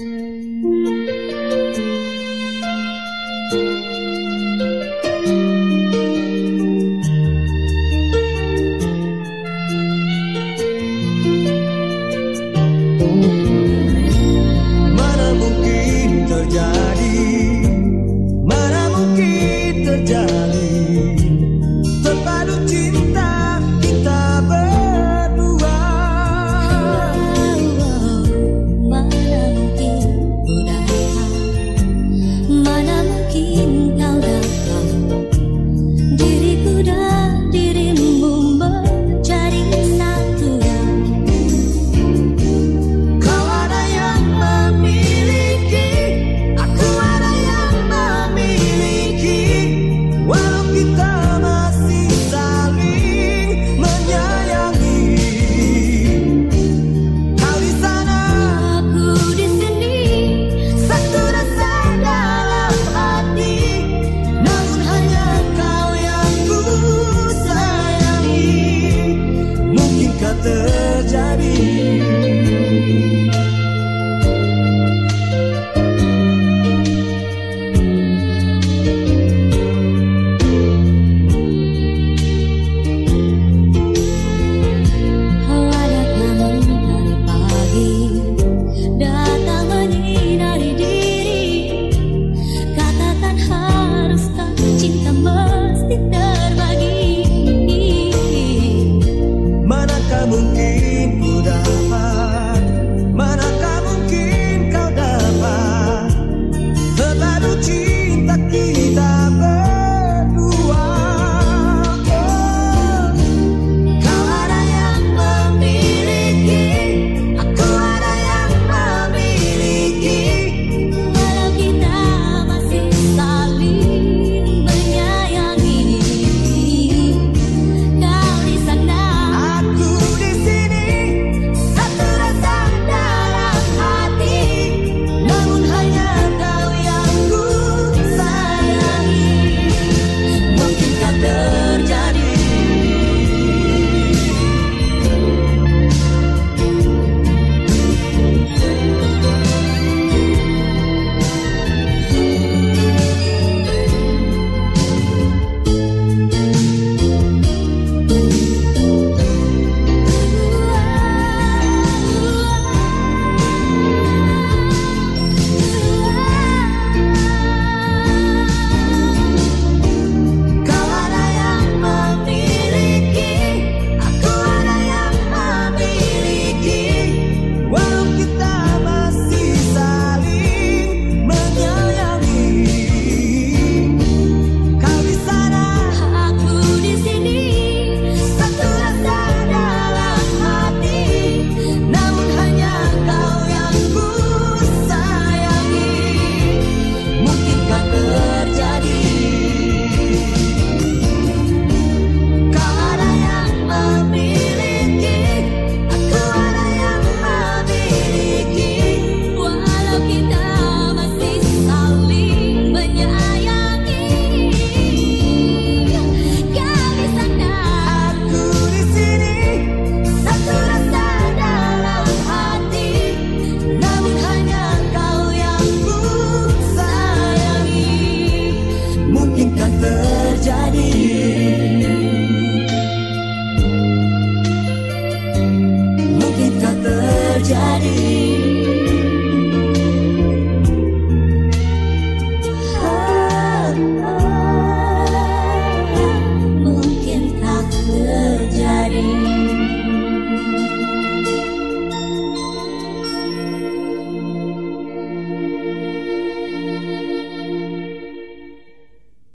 Hum, daddy.